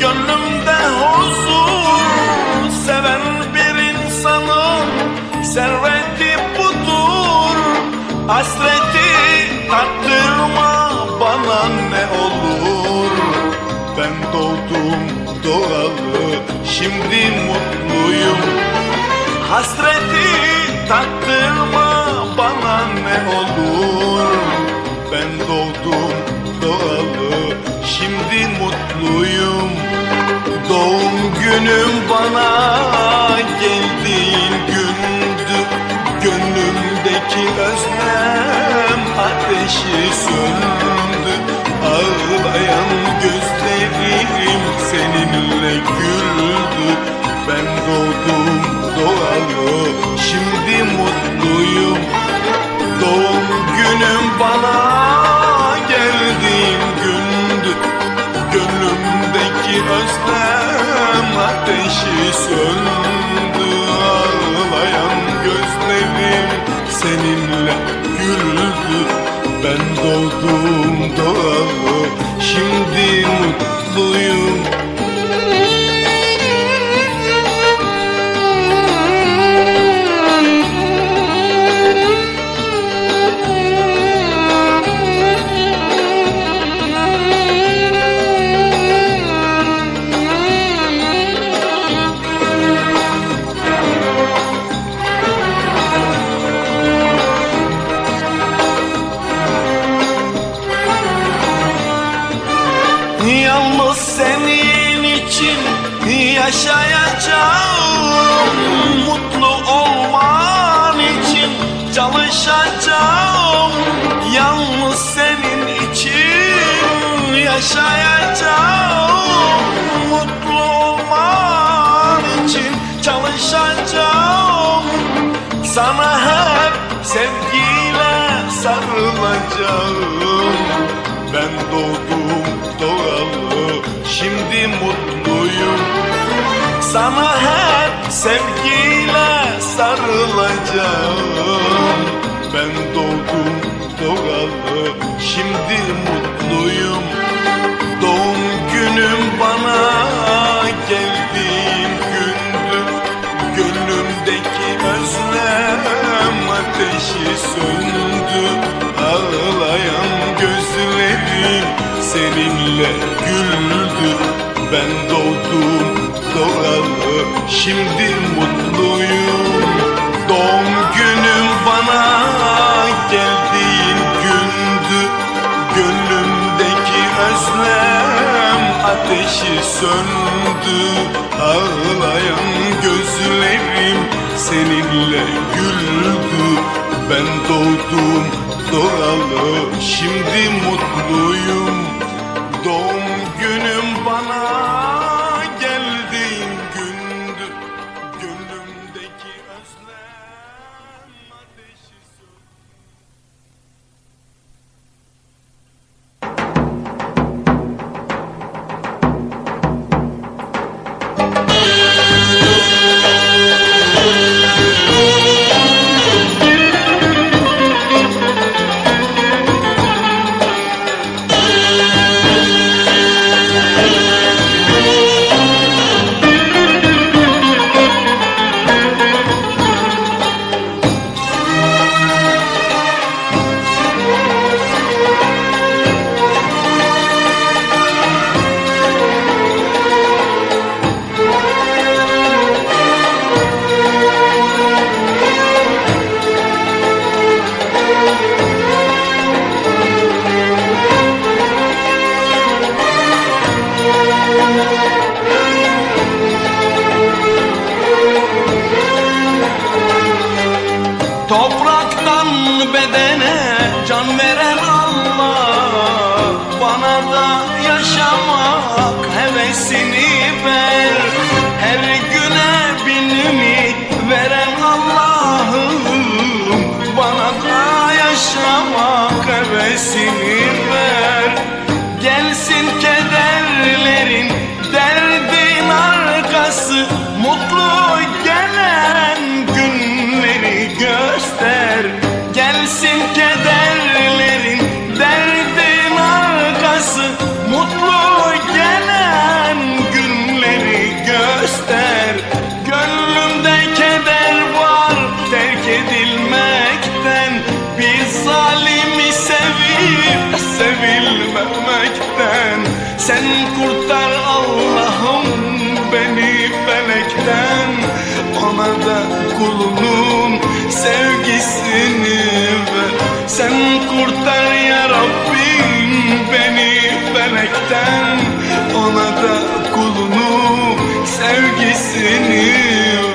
Gönlümde huzur. Seven bir insanım Serveti budur. Hasreti tattırma bana ne olur. Ben doğdum doğalı şimdi mutluyum. Hasreti tattırma bana ne olur. Ben doğdum doğalı şimdi mutluyum. Doğum günüm bana geldiğin gündü. Gönlümdeki özlem ateşi söndü. Ağlayan gözlerim seninle güldü. Ben doğdum doğalı şimdi mutluyum. Doğum günüm bana Özlem ateşi söndü Ağlayan gözlerim seninle güldü. Ben doğdum doğalı şimdi mutluyum yaşayacağım. Mutlu olman için çalışacağım. Sana hep sevgiyle sarılacağım. Ben doğdum doğalı şimdi mutluyum. Sana hep sevgiyle sarılacağım. Ben doğdum doğalı şimdi mutluyum Doğum günüm bana geldiğin gündü Gönlümdeki özlem ateşi söndü. Ağlayan gözlerim seninle güldü. Ben doğdum doğalı şimdi mutluyum. Doğum günüm bana ateşi söndü Ağlayan gözlerim seninle güldü. Ben doğdum doğalı şimdi mutluyum. Doğum günüm bana Topraktan bedene can veren Allah. Bana da yaşamak hevesini ver. Her güne bin ümit veren Allah'ım. Bana da yaşamak hevesini ver Sen kurtar Allah'ım beni felekten. Ona da kulunun sevgisini ver. Sen kurtar ya Rabbim beni felekten. Ona da kulunun sevgisini ver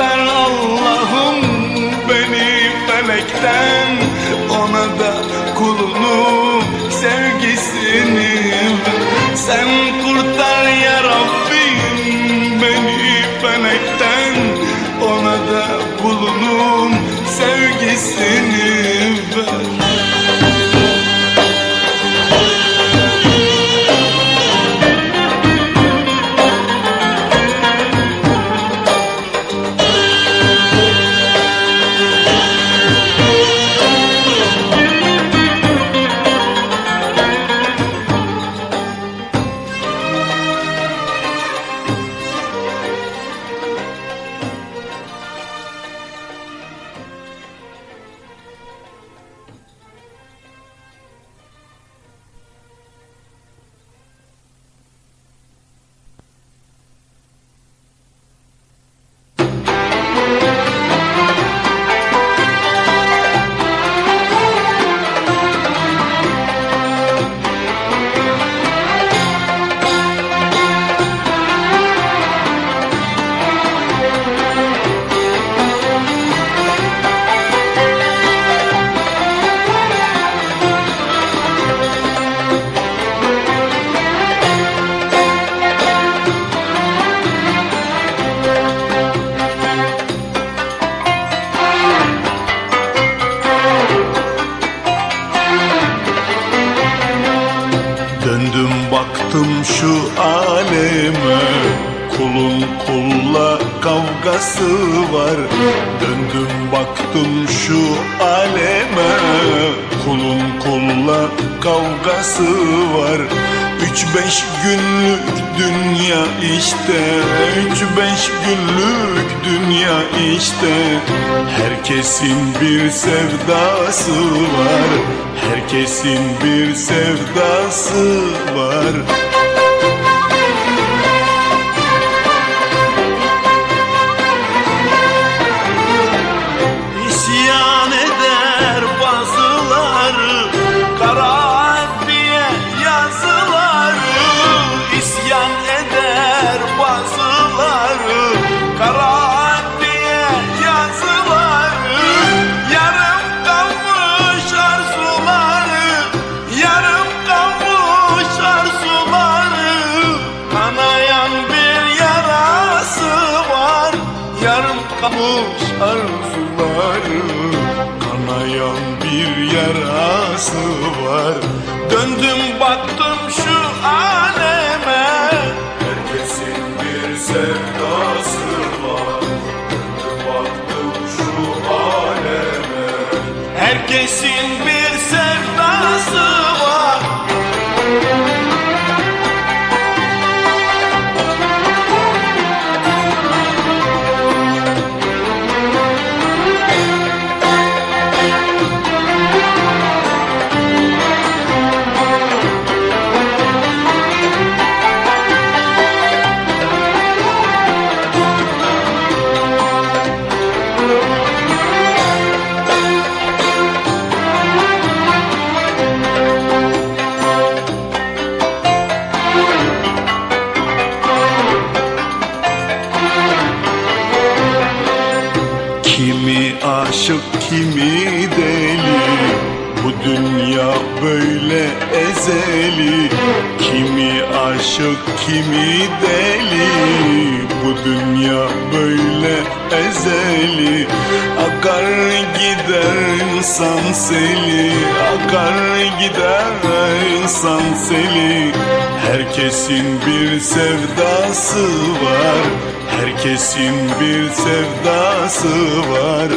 kurtar Allah'ım beni felekten Ona da kulunu sevgisini Sen kurtar kavgası var. Döndüm baktım şu aleme. Kulun kulla kavgası var. Üç beş günlük dünya işte. Üç beş günlük dünya işte. Herkesin bir sevdası var. Herkesin bir sevdası var kimi deli? Bu dünya böyle ezeli. Akar gider sanseli Akar gider sanseli Herkesin bir sevdası var Herkesin bir sevdası var.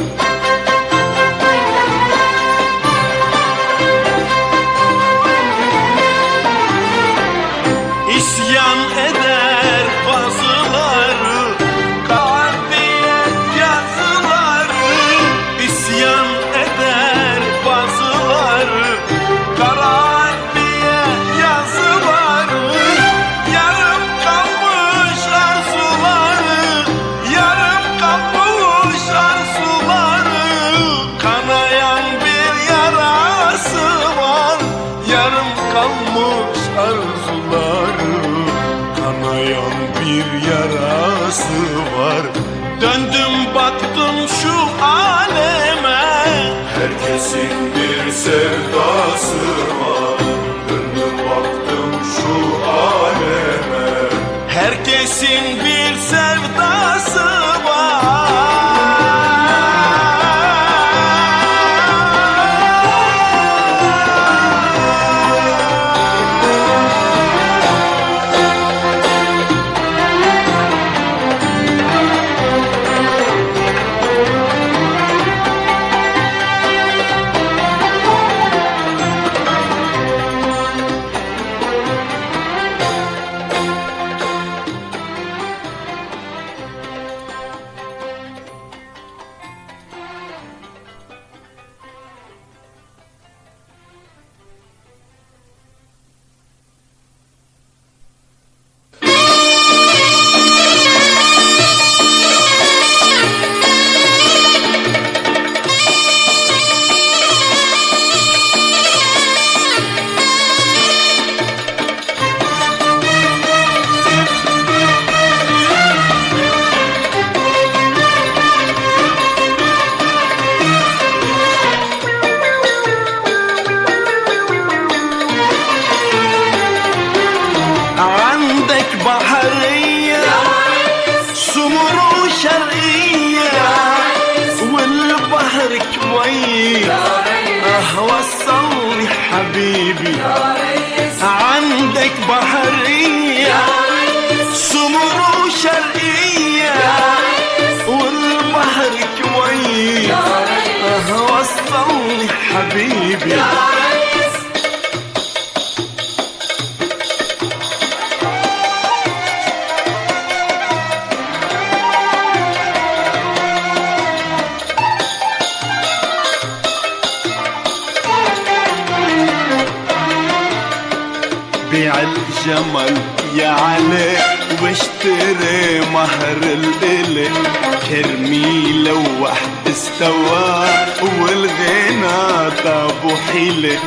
والغنى طاب وحيل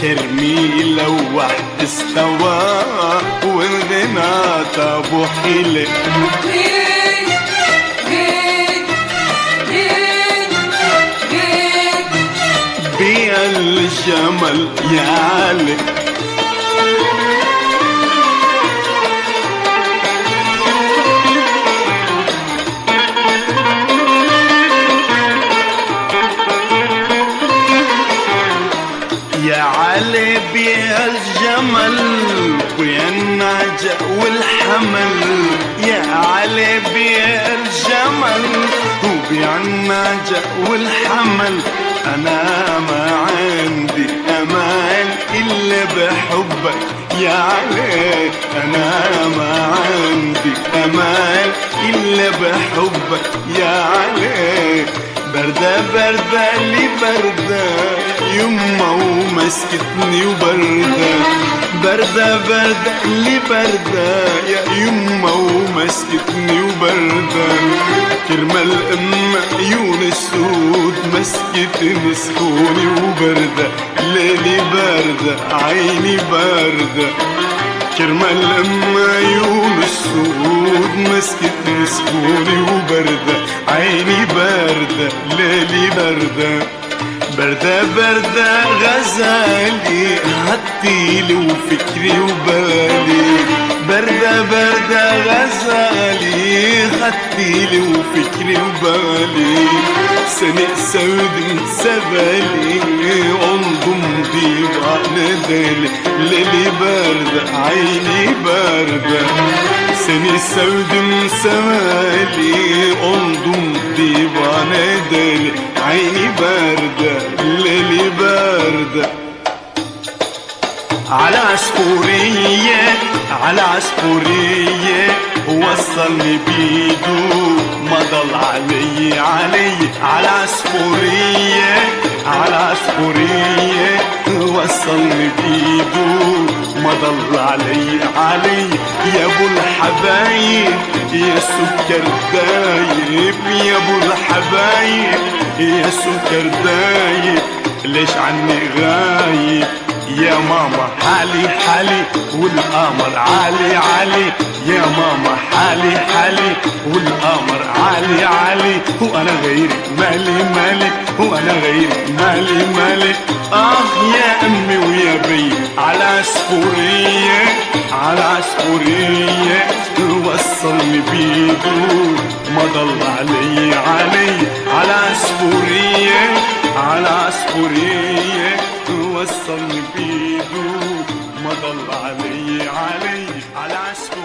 كرميلة وواحد استوى والغنى طابو حيلة. بيا الجمل يا علي. والحمل يا علي بيا الجمل وبيا النعجة والحمل أنا ما عندي أمان إلا بحبك. يا علي أنا ما عندي أمان إلا بحبك. يا علي بردة بردة لي بردة. يما ومسكتني وبردة. بردة بردة لي بردة. يا يما ومسكتني وبردة. كرمة الأم عيون السود مسكتني سكوني وبردة. ليلي باردة عيني باردة كرمال لما يوم السعود مسكت سكوني وبردة عيني باردة ليلي بردة بردة بردة غزالي عطيلي وفكري وبالي. بردة بردة غزالي هتيلي وفكري وبالي سنة سود سبالي انضم ديوان دالي ليلي باردة عيني باردة سنة سود سوالي انضم ديوان دالي عيني باردة ليلي باردة على عصفورية على عصفورية وصلني بيدو ما ضل علي علي. على عصفورية على عصفورية وصلني بيدو ما ضل علي علي. يا أبو الحبايب يا سكر دايب يا أبو الحبايب يا سكر دايب ليش عني غايب؟ يا ماما حالي حالي والقمر عالي عالي. يا ماما حالي حالي والقمر عالي عالي. وأنا غيري مالي مالي وأنا غيري مالي مالي. آه يا أمي ويا بي على عصفورية على عصفورية وصلني بيدو ما ضل علي علي. على عصفورية على عصفورية وصلني بيدو ما ضل علي علي على عصفورية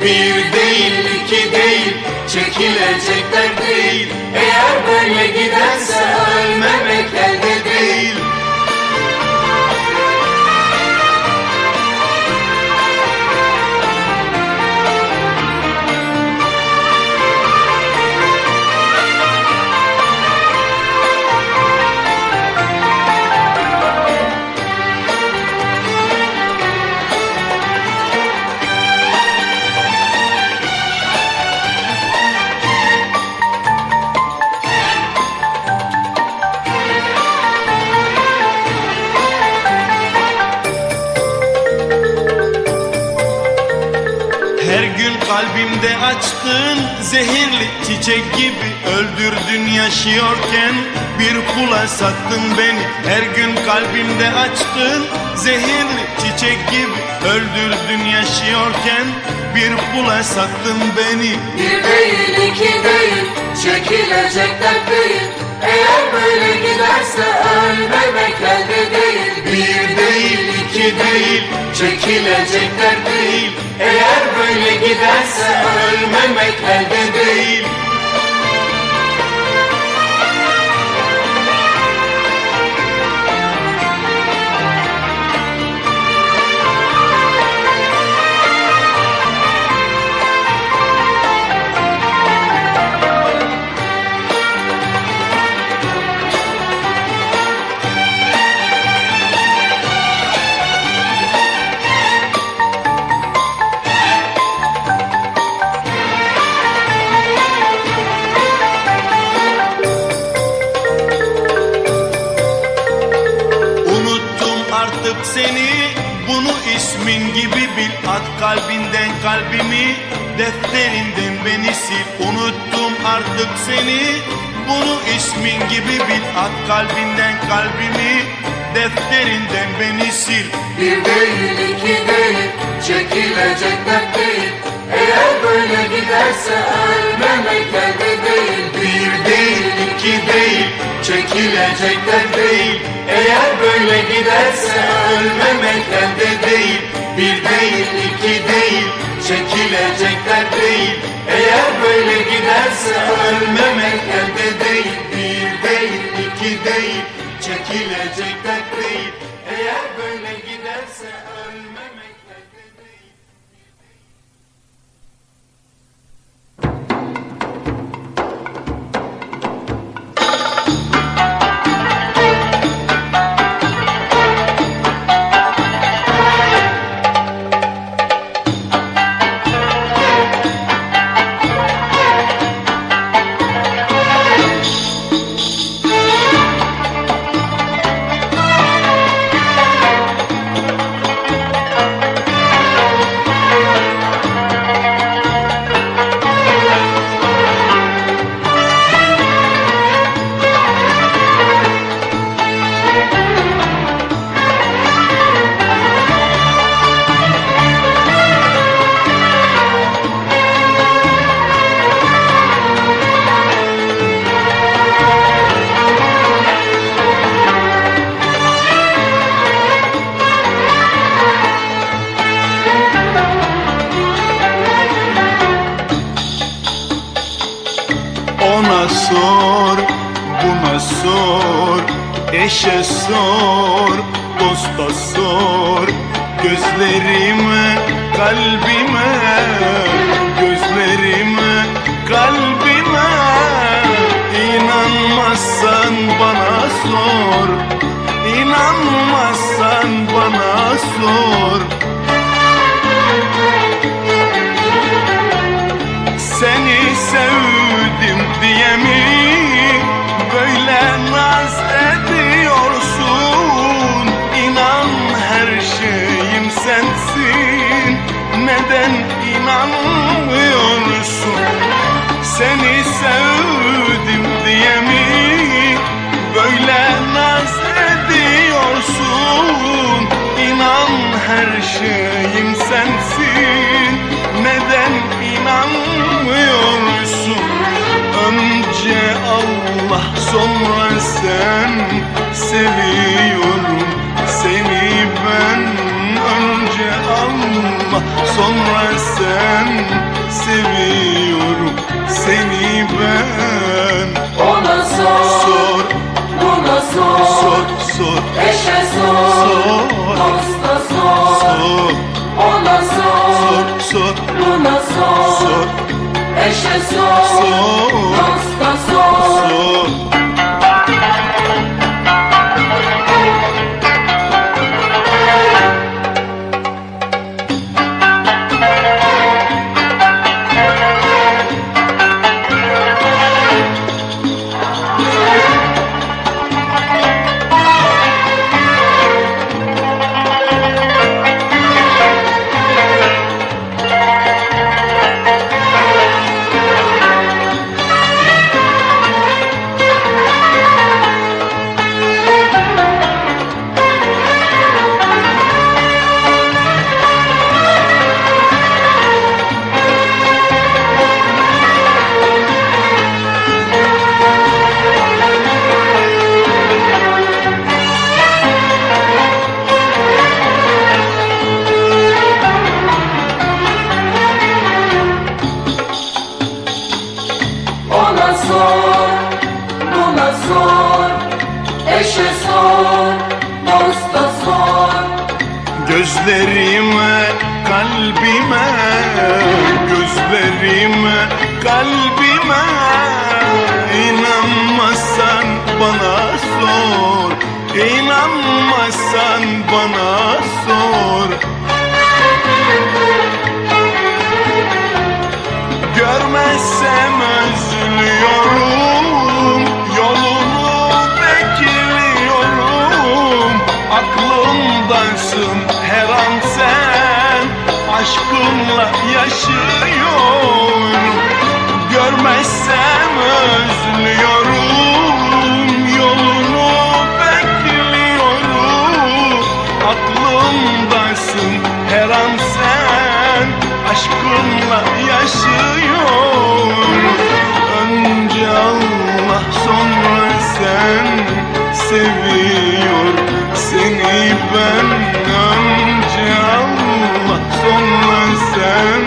Bir değil iki değil çekilecek dert değil. Eğer böyle giderse ölmemek elde zehirli çiçek gibi Öldürdün yaşıyorken bir kula sattın beni Her gün kalbimde açtığın zehirli çiçek gibi Öldürdün yaşıyorken bir kula sattın beni. Bir değil iki değil çekilecek dert değil Eğer böyle giderse ölmemek elde değil. Bir değil iki değil çekilecek dert değil. Eğer böyle giderse ölmemek elde değil Çekilecek dert değil. Eğer böyle giderse ölmemek elde değil. Bir değil iki değil Çekilecek dert değil. Eğer böyle giderse ölmemek elde değil. Bir değil iki değil Çekilecek inanmıyorsun? Seni sevdim diye mi böyle naz ediyorsun? İnan her şeyim sensin. Neden inanmıyorsun? Önce Allah sonra sen seviyorum Allah sonra sen. Seviyorum seni ben. Ona sor, sor. buna sor, sor sor. Eşe sor, Sor. dosta sor. Sor. Ona sor, sor buna sor, sor. Eşe sor, Sor. sor seviyor. Seni benden önce Allah sonra sen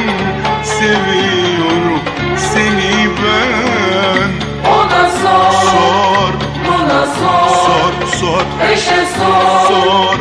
seviyorum Seni ben Ona sor Sor. Buna sor. Sor sor. Eşe sor. Sor.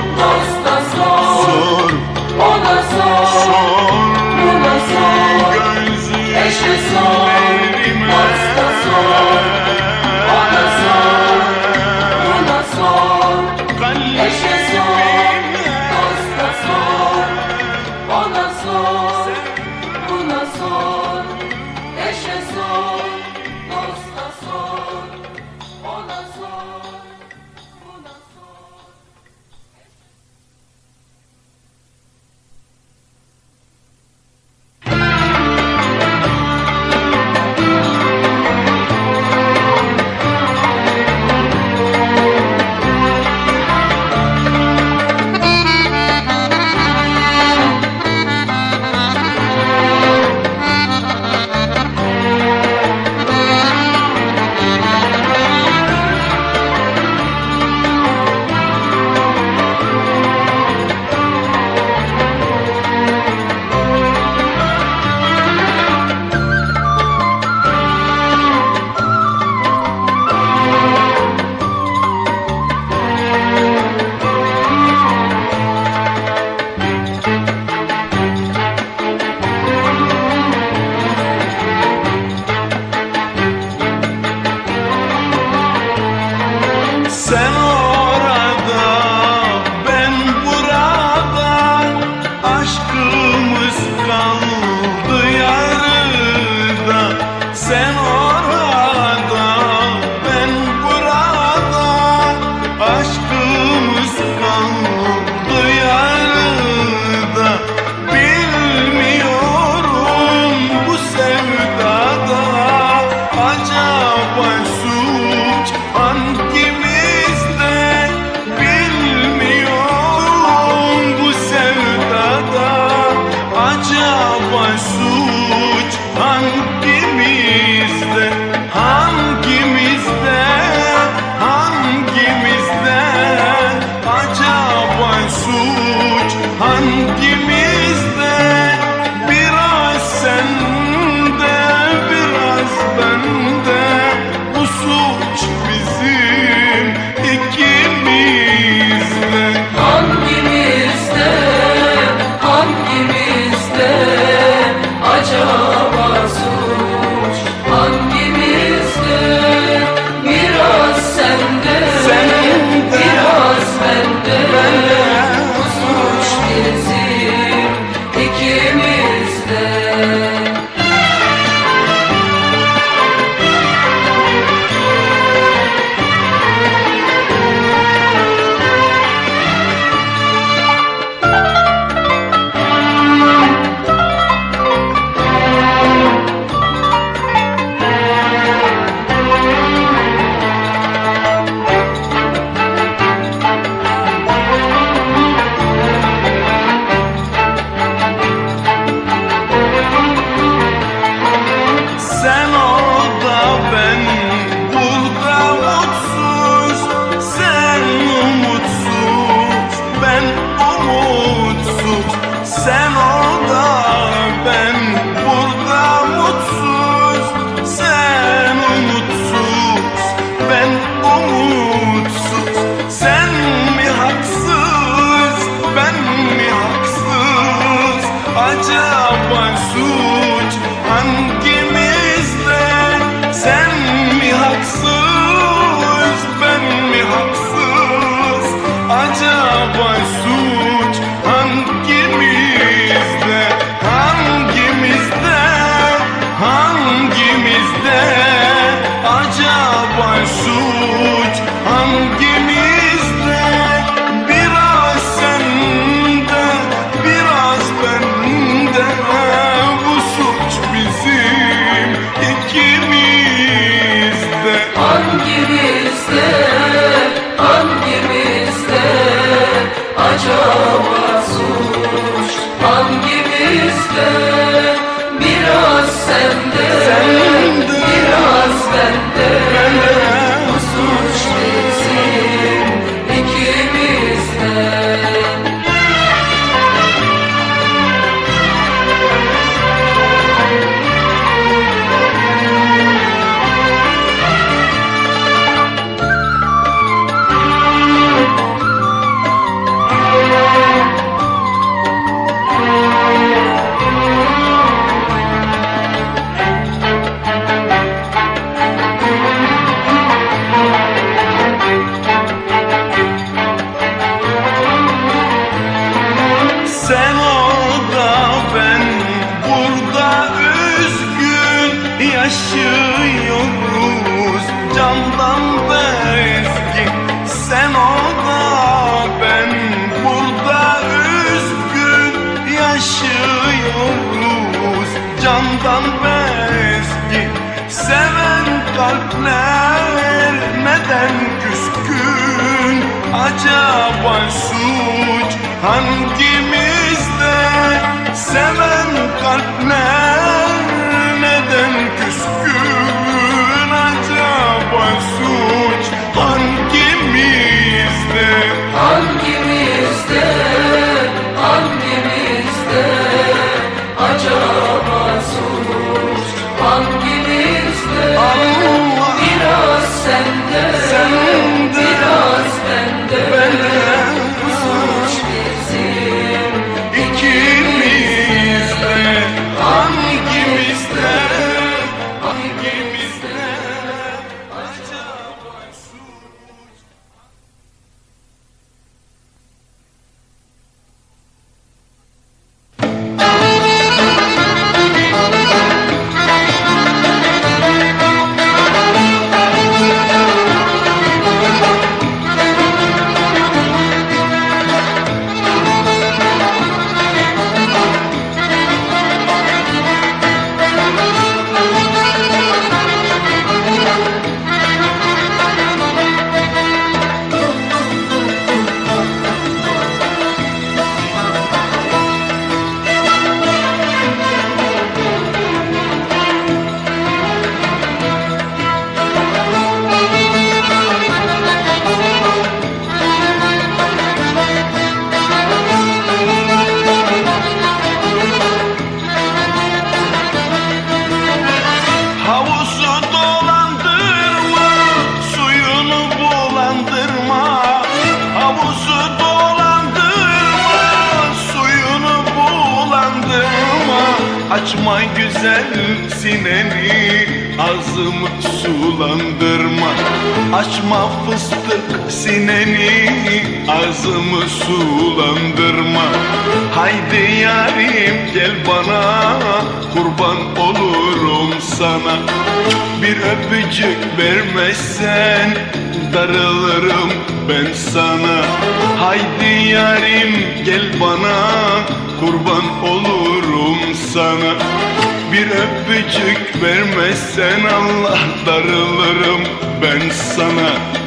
candan bezdi Seven kalpler neden küskün? Acaba suç hangimizde? Seven kalpler neden küskün? Acaba suç hangimizde? Hangimizde bana Kurban olurum sana. Bir öpücük vermezsen Allah darılırım ben sana.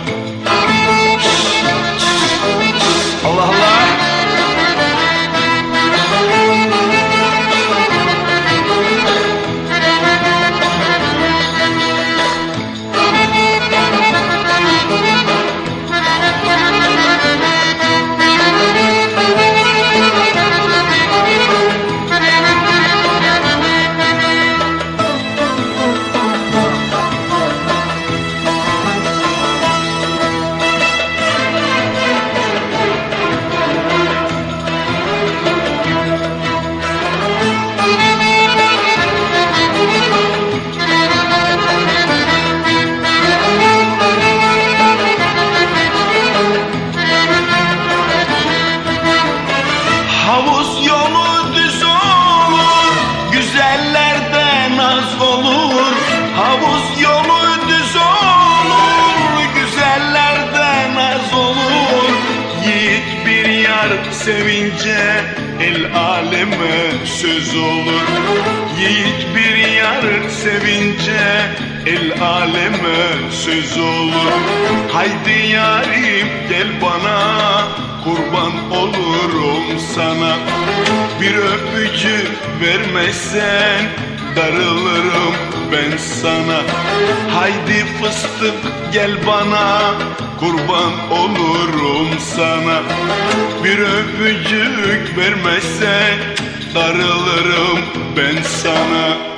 Gülmezsen darılırım ben sana.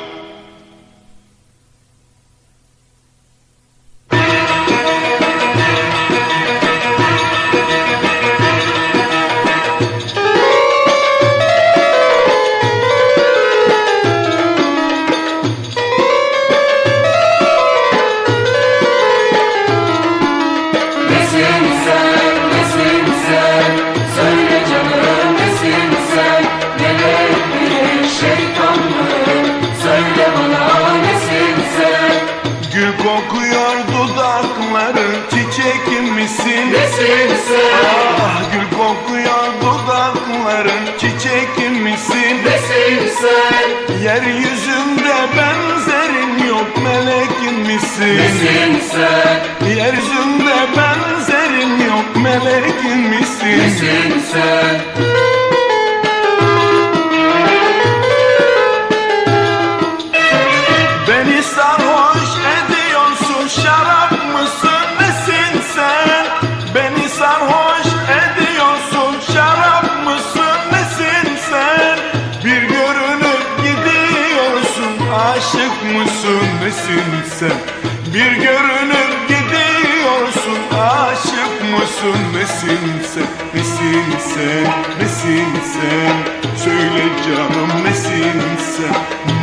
canım nesin sen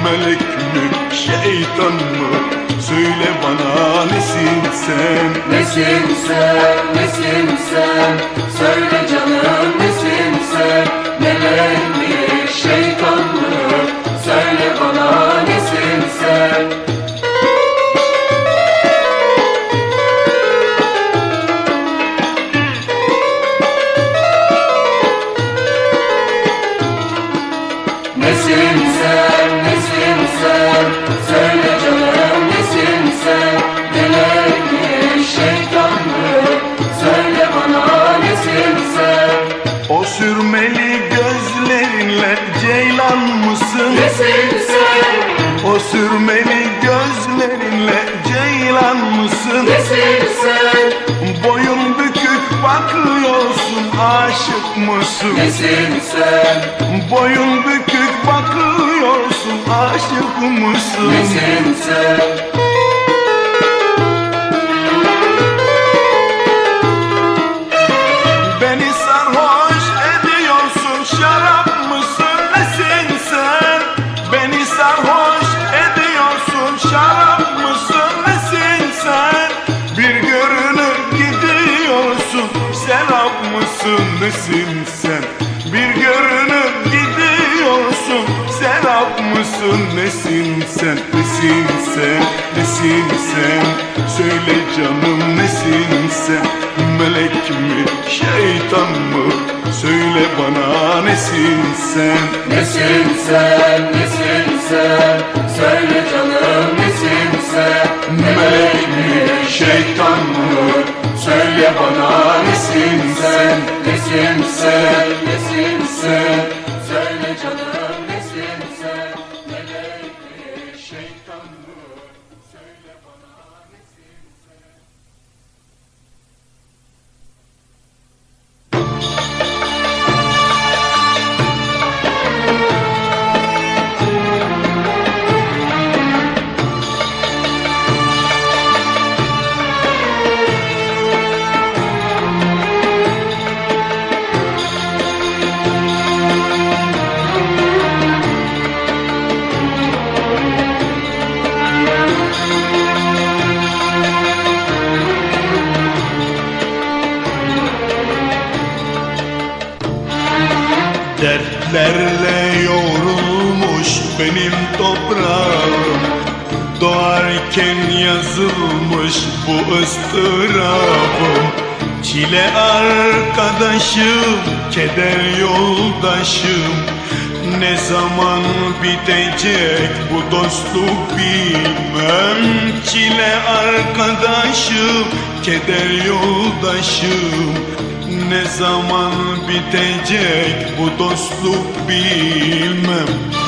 Melek mi şeytan mı? Söyle bana nesin sen? Nesin sen nesin sen? Söyle canım nesin sen? Melek mi şeytan mı? Söyle bana nesin sen? aşık mısın? Nesin sen? Boyun bükük bakıyorsun aşık mısın? Nesin sen? misin sen? Bir görünüp gidiyorsun Serap mısın nesin sen? Nesin sen? Nesin sen? Söyle canım nesin sen? Melek mi? Şeytan mı? Söyle bana nesin sen? Nesin sen? Nesin sen? Söyle canım nesin sen? Melek mi? Şeytan mı? Söyle bana nesin sen, nesin sen, nesin sen Ölürken yazılmış bu ıstırabım. Çile arkadaşım, keder yoldaşım. Ne zaman bitecek bu dostluk bilmem. Çile arkadaşım, keder yoldaşım. Ne zaman bitecek bu dostluk bilmem.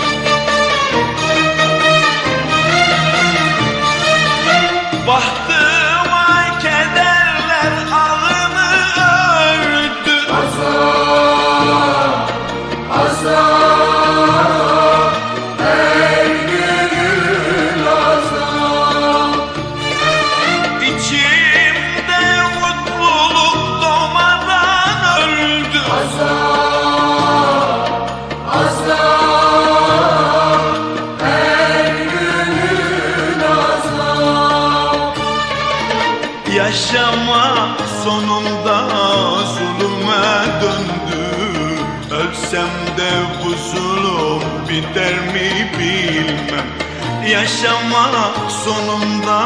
Yaşama sonunda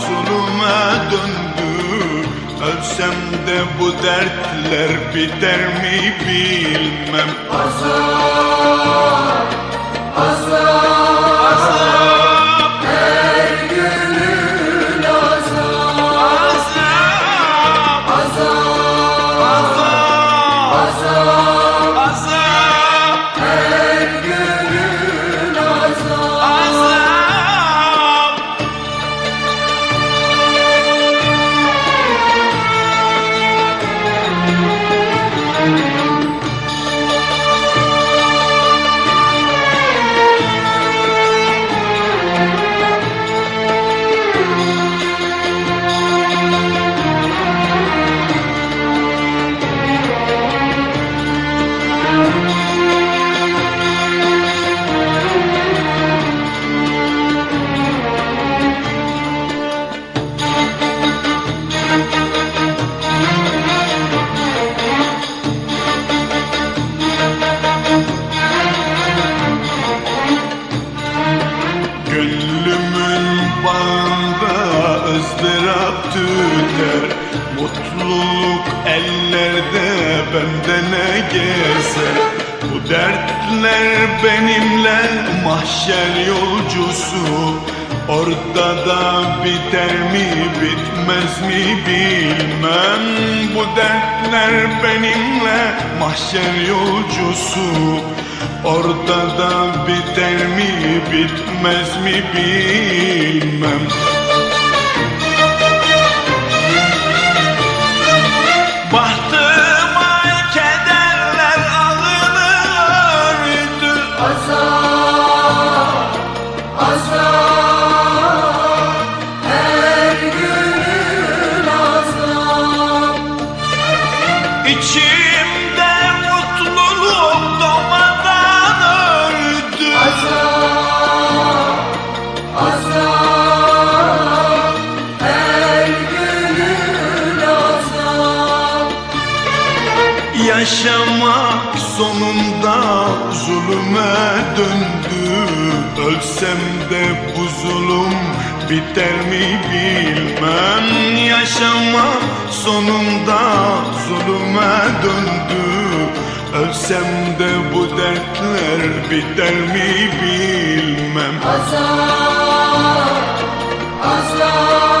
zulüme döndü. Ölsem de bu dertler biter mi bilmem. Azap, azap bitmez mi bilmem biter mi bilmem. Yaşamak sonunda zulüme döndü. Ölsem de bu dertler biter mi bilmem. Azap, azap